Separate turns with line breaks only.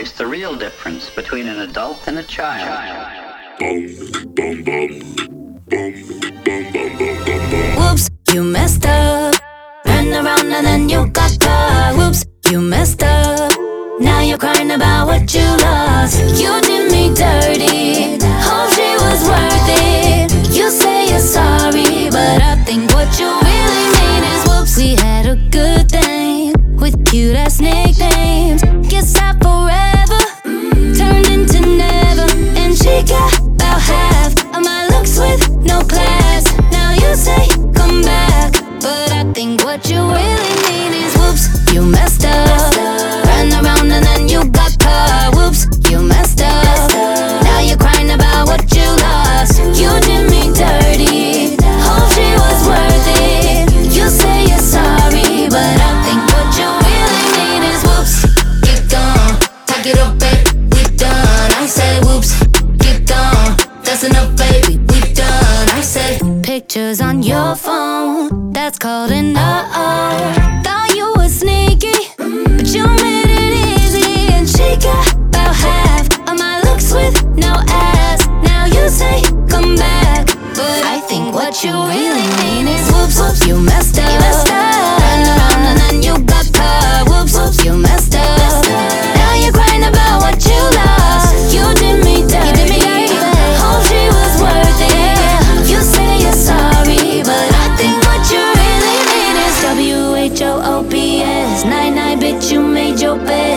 It's the real difference between an adult and a child.
Whoops, you messed up. Turned around and then you got caught. Whoops, you messed up. Now you're crying about what you lost. You did me dirty. Hope she was worth it. You say you're sorry, but I think what you really mean is whoops. We had a good thing with cute ass nicknames. We done. I say whoops. That's enough, baby, we done. I say pictures on your phone. That's called an. Thought you made your bed.